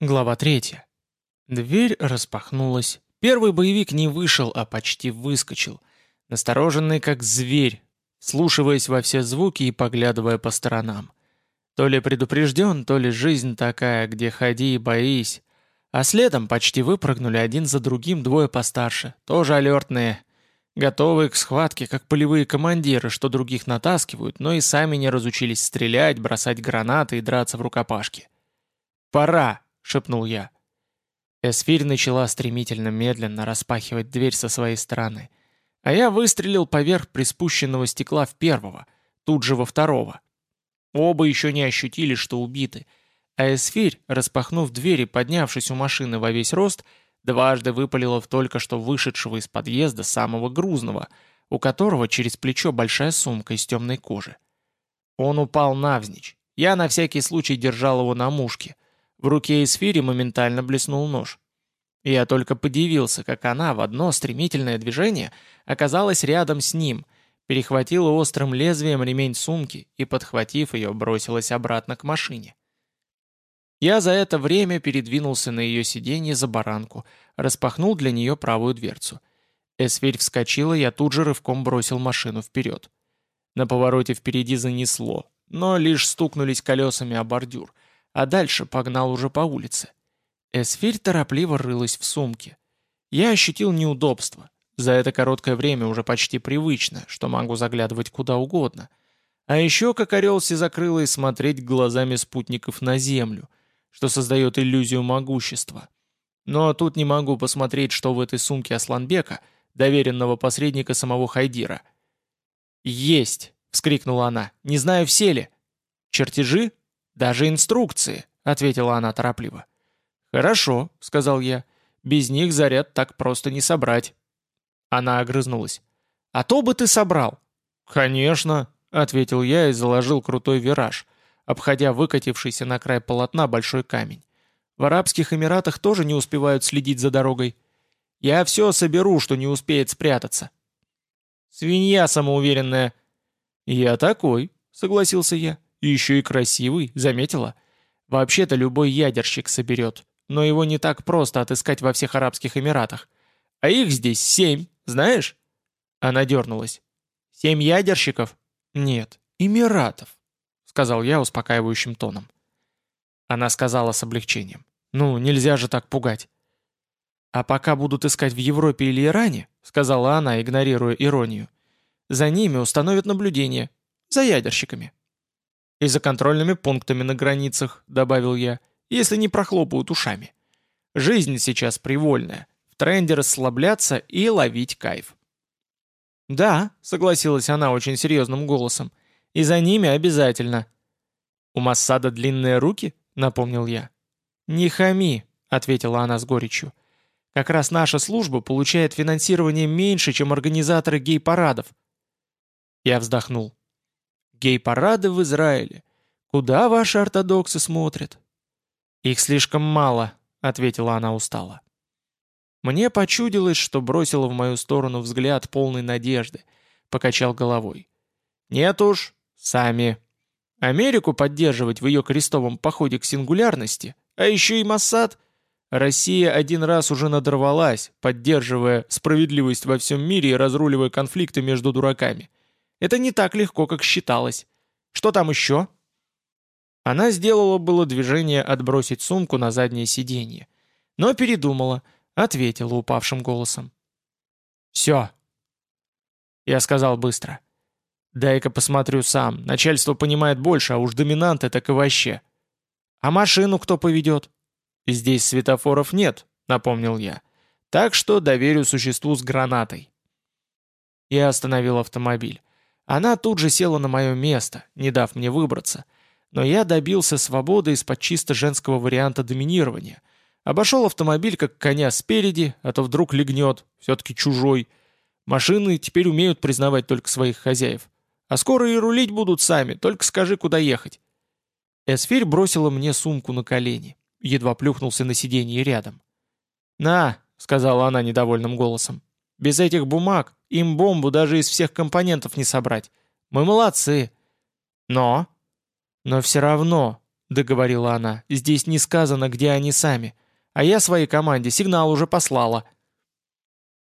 Глава 3. Дверь распахнулась. Первый боевик не вышел, а почти выскочил. Настороженный как зверь, слушаясь во все звуки и поглядывая по сторонам. То ли предупрежден, то ли жизнь такая, где ходи и боись. А следом почти выпрыгнули один за другим двое постарше, тоже алертные, готовые к схватке, как полевые командиры, что других натаскивают, но и сами не разучились стрелять, бросать гранаты и драться в рукопашке. «Пора!» Шепнул я. Эсфирь начала стремительно медленно распахивать дверь со своей стороны, а я выстрелил поверх приспущенного стекла в первого, тут же во второго. Оба еще не ощутили, что убиты, а Эсфирь, распахнув дверь и поднявшись у машины во весь рост, дважды выпалила в только что вышедшего из подъезда самого грузного, у которого через плечо большая сумка из темной кожи. Он упал навзничь. Я на всякий случай держал его на мушке — в руке Эсфири моментально блеснул нож. Я только подивился, как она в одно стремительное движение оказалась рядом с ним, перехватила острым лезвием ремень сумки и, подхватив ее, бросилась обратно к машине. Я за это время передвинулся на ее сиденье за баранку, распахнул для нее правую дверцу. Эсфирь вскочила, я тут же рывком бросил машину вперед. На повороте впереди занесло, но лишь стукнулись колесами о бордюр — а дальше погнал уже по улице. Эсфирь торопливо рылась в сумке. Я ощутил неудобство. За это короткое время уже почти привычно, что могу заглядывать куда угодно. А еще, как орел закрыла и смотреть глазами спутников на землю, что создает иллюзию могущества. Но тут не могу посмотреть, что в этой сумке Асланбека, доверенного посредника самого Хайдира. «Есть!» — вскрикнула она. «Не знаю, все ли». «Чертежи?» «Даже инструкции», — ответила она торопливо. «Хорошо», — сказал я. «Без них заряд так просто не собрать». Она огрызнулась. «А то бы ты собрал». «Конечно», — ответил я и заложил крутой вираж, обходя выкатившийся на край полотна большой камень. В Арабских Эмиратах тоже не успевают следить за дорогой. Я все соберу, что не успеет спрятаться. Свинья самоуверенная. Я такой, согласился я. И еще и красивый, заметила? Вообще-то любой ядерщик соберет, но его не так просто отыскать во всех Арабских Эмиратах. А их здесь семь, знаешь?» Она дернулась. «Семь ядерщиков?» «Нет, Эмиратов», — сказал я успокаивающим тоном. Она сказала с облегчением. «Ну, нельзя же так пугать». «А пока будут искать в Европе или Иране», — сказала она, игнорируя иронию, «за ними установят наблюдение. За ядерщиками». «И за контрольными пунктами на границах», — добавил я, «если не прохлопают ушами. Жизнь сейчас привольная, в тренде расслабляться и ловить кайф». «Да», — согласилась она очень серьезным голосом, «и за ними обязательно». «У Массада длинные руки?» — напомнил я. «Не хами», — ответила она с горечью. «Как раз наша служба получает финансирование меньше, чем организаторы гей-парадов». Я вздохнул. Гей-парады в Израиле. Куда ваши ортодоксы смотрят?» «Их слишком мало», — ответила она устало. Мне почудилось, что бросила в мою сторону взгляд полной надежды. Покачал головой. «Нет уж, сами. Америку поддерживать в ее крестовом походе к сингулярности, а еще и Моссад. Россия один раз уже надорвалась, поддерживая справедливость во всем мире и разруливая конфликты между дураками. Это не так легко, как считалось. Что там еще?» Она сделала было движение отбросить сумку на заднее сиденье, но передумала, ответила упавшим голосом. «Все». Я сказал быстро. «Дай-ка посмотрю сам. Начальство понимает больше, а уж доминанты так и вообще». «А машину кто поведет?» «Здесь светофоров нет», — напомнил я. «Так что доверю существу с гранатой». Я остановил автомобиль. Она тут же села на мое место, не дав мне выбраться. Но я добился свободы из-под чисто женского варианта доминирования. Обошел автомобиль как коня спереди, а то вдруг легнет, все-таки чужой. Машины теперь умеют признавать только своих хозяев. А скоро и рулить будут сами, только скажи, куда ехать. Эсфирь бросила мне сумку на колени. Едва плюхнулся на сиденье рядом. «На», — сказала она недовольным голосом, — «без этих бумаг им бомбу даже из всех компонентов не собрать. Мы молодцы. Но... Но все равно, — договорила она. «Здесь не сказано, где они сами. А я своей команде сигнал уже послала».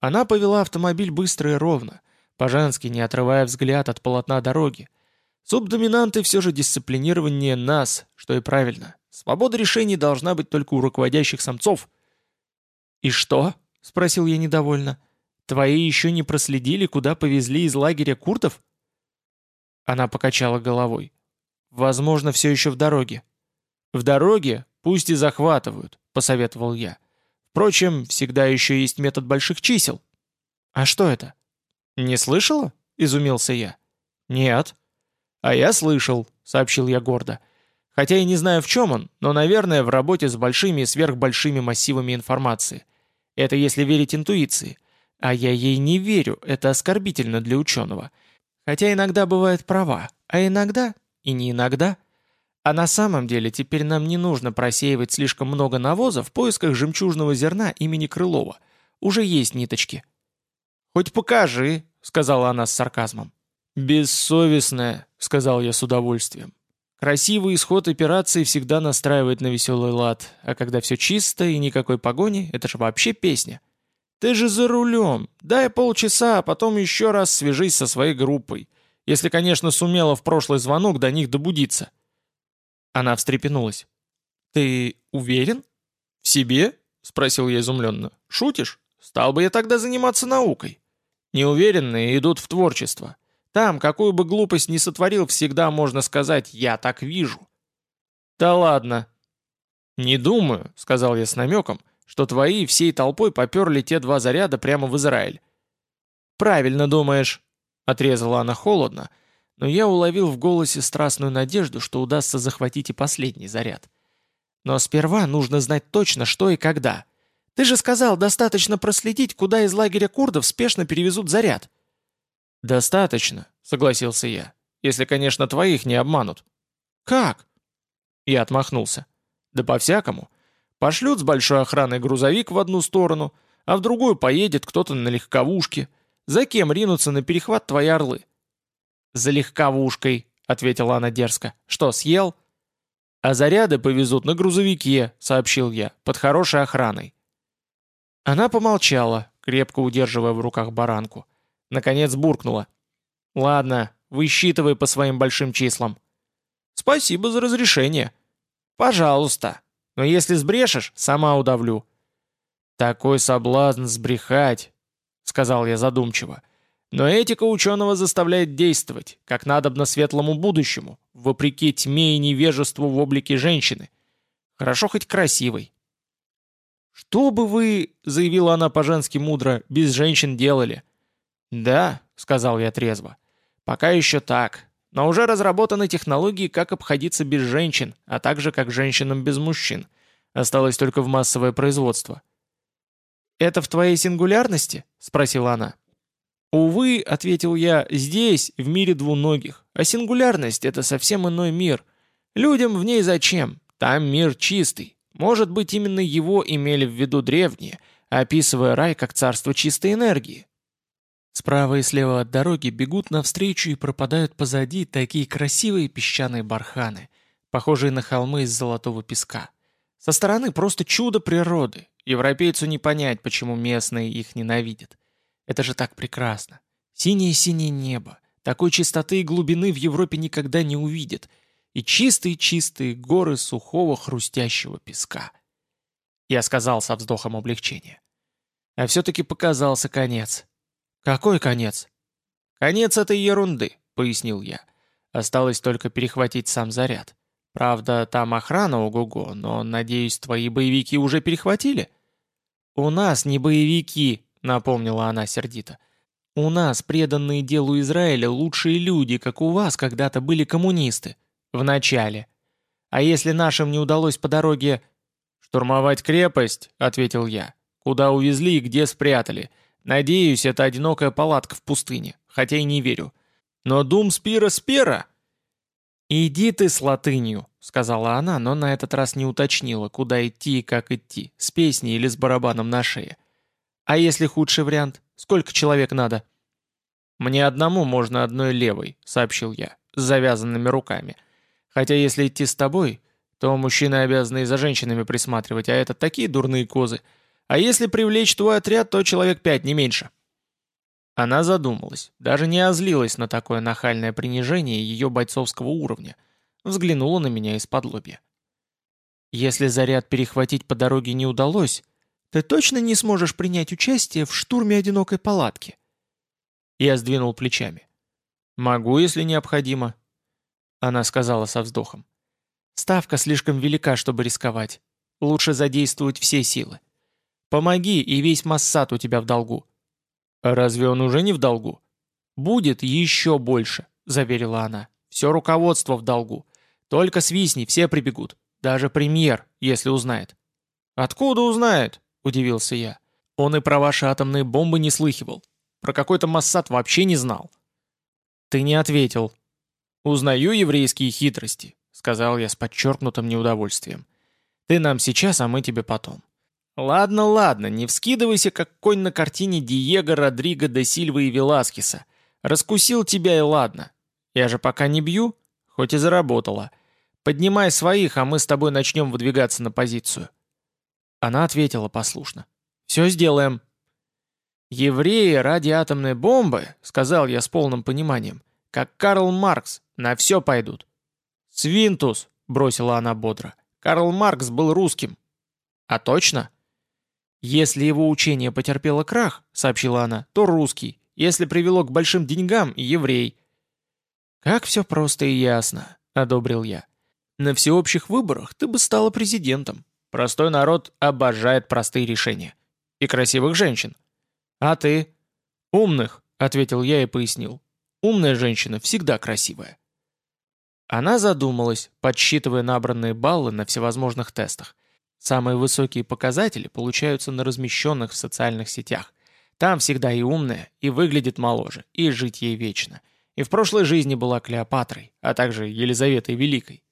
Она повела автомобиль быстро и ровно, по-женски не отрывая взгляд от полотна дороги. Субдоминанты все же дисциплинированнее нас, что и правильно. Свобода решений должна быть только у руководящих самцов. «И что?» — спросил я недовольно. «Твои еще не проследили, куда повезли из лагеря куртов?» Она покачала головой. «Возможно, все еще в дороге». «В дороге? Пусть и захватывают», — посоветовал я. «Впрочем, всегда еще есть метод больших чисел». «А что это?» «Не слышала?» — изумился я. «Нет». «А я слышал», — сообщил я гордо. «Хотя и не знаю, в чем он, но, наверное, в работе с большими и сверхбольшими массивами информации. Это если верить интуиции. А я ей не верю, это оскорбительно для ученого. Хотя иногда бывает права, а иногда и не иногда. А на самом деле теперь нам не нужно просеивать слишком много навоза в поисках жемчужного зерна имени Крылова. Уже есть ниточки. «Хоть покажи», — сказала она с сарказмом. «Бессовестная», — сказал я с удовольствием. Красивый исход операции всегда настраивает на веселый лад, а когда все чисто и никакой погони, это же вообще песня. «Ты же за рулем! Дай полчаса, а потом еще раз свяжись со своей группой. Если, конечно, сумела в прошлый звонок до них добудиться». Она встрепенулась. «Ты уверен? В себе?» — спросил я изумленно. «Шутишь? Стал бы я тогда заниматься наукой». Неуверенные идут в творчество. Там, какую бы глупость ни сотворил, всегда можно сказать «я так вижу». «Да ладно». «Не думаю», — сказал я с намеком, что твои всей толпой поперли те два заряда прямо в Израиль. «Правильно думаешь», — отрезала она холодно, но я уловил в голосе страстную надежду, что удастся захватить и последний заряд. «Но сперва нужно знать точно, что и когда. Ты же сказал, достаточно проследить, куда из лагеря курдов спешно перевезут заряд». «Достаточно», — согласился я, «если, конечно, твоих не обманут». «Как?» Я отмахнулся. «Да по-всякому. Пошлют с большой охраной грузовик в одну сторону, а в другую поедет кто-то на легковушке. За кем ринутся на перехват твои орлы?» «За легковушкой», — ответила она дерзко. «Что, съел?» «А заряды повезут на грузовике», — сообщил я, — «под хорошей охраной». Она помолчала, крепко удерживая в руках баранку. Наконец буркнула. «Ладно, высчитывай по своим большим числам». «Спасибо за разрешение». «Пожалуйста», но если сбрешешь, сама удавлю». «Такой соблазн сбрехать», — сказал я задумчиво. «Но этика ученого заставляет действовать, как надобно светлому будущему, вопреки тьме и невежеству в облике женщины. Хорошо хоть красивой». «Что бы вы, — заявила она по-женски мудро, — без женщин делали?» «Да», — сказал я трезво, — «пока еще так, но уже разработаны технологии, как обходиться без женщин, а также как женщинам без мужчин. Осталось только в массовое производство. «Это в твоей сингулярности?» — спросила она. «Увы», — ответил я, — «здесь, в мире двуногих. А сингулярность — это совсем иной мир. Людям в ней зачем? Там мир чистый. Может быть, именно его имели в виду древние, описывая рай как царство чистой энергии. Справа и слева от дороги бегут навстречу и пропадают позади такие красивые песчаные барханы, похожие на холмы из золотого песка. Со стороны просто чудо природы. Европейцу не понять, почему местные их ненавидят. Это же так прекрасно. Синее-синее небо. Такой чистоты и глубины в Европе никогда не увидят. И чистые-чистые горы сухого хрустящего песка. Я сказал со вздохом облегчения. А все-таки показался конец. «Какой конец?» «Конец этой ерунды», — пояснил я. «Осталось только перехватить сам заряд. Правда, там охрана ого-го, но, надеюсь, твои боевики уже перехватили?» «У нас не боевики», — напомнила она сердито. «У нас, преданные делу Израиля, лучшие люди, как у вас когда-то были коммунисты. В начале. А если нашим не удалось по дороге...» «Штурмовать крепость», — ответил я. «Куда увезли и где спрятали. Надеюсь, это одинокая палатка в пустыне, хотя и не верю. Но дум спира спера!» «Иди ты с латынью», — сказала она, но на этот раз не уточнила, куда идти и как идти, с песней или с барабаном на шее. «А если худший вариант? Сколько человек надо?» «Мне одному можно одной левой», — сообщил я, с завязанными руками. «Хотя если идти с тобой, То мужчины обязаны и за женщинами присматривать, а это такие дурные козы. А если привлечь твой отряд, то человек пять, не меньше». Она задумалась, даже не озлилась на такое нахальное принижение ее бойцовского уровня. Взглянула на меня из-под лобья. «Если заряд перехватить по дороге не удалось, ты точно не сможешь принять участие в штурме одинокой палатки?» Я сдвинул плечами. «Могу, если необходимо», — она сказала со вздохом. «Ставка слишком велика, чтобы рисковать. Лучше задействовать все силы. Помоги, и весь Массад у тебя в долгу. Разве он уже не в долгу? Будет еще больше, заверила она. Все руководство в долгу. Только свистни, все прибегут. Даже премьер, если узнает. Откуда узнает? Удивился я. Он и про ваши атомные бомбы не слыхивал. Про какой-то Массад вообще не знал. Ты не ответил. Узнаю еврейские хитрости, сказал я с подчеркнутым неудовольствием. Ты нам сейчас, а мы тебе потом. «Ладно, ладно, не вскидывайся, как конь на картине Диего Родриго де Сильва и Веласкеса. Раскусил тебя и ладно. Я же пока не бью, хоть и заработала. Поднимай своих, а мы с тобой начнем выдвигаться на позицию». Она ответила послушно. «Все сделаем». «Евреи ради атомной бомбы», — сказал я с полным пониманием, «как Карл Маркс, на все пойдут». «Свинтус», — бросила она бодро. «Карл Маркс был русским». «А точно?» «Если его учение потерпело крах», — сообщила она, — «то русский. Если привело к большим деньгам — еврей». «Как все просто и ясно», — одобрил я. «На всеобщих выборах ты бы стала президентом. Простой народ обожает простые решения. И красивых женщин. А ты?» «Умных», — ответил я и пояснил. «Умная женщина всегда красивая». Она задумалась, подсчитывая набранные баллы на всевозможных тестах. Самые высокие показатели получаются на размещенных в социальных сетях. Там всегда и умная, и выглядит моложе, и жить ей вечно. И в прошлой жизни была Клеопатрой, а также Елизаветой Великой.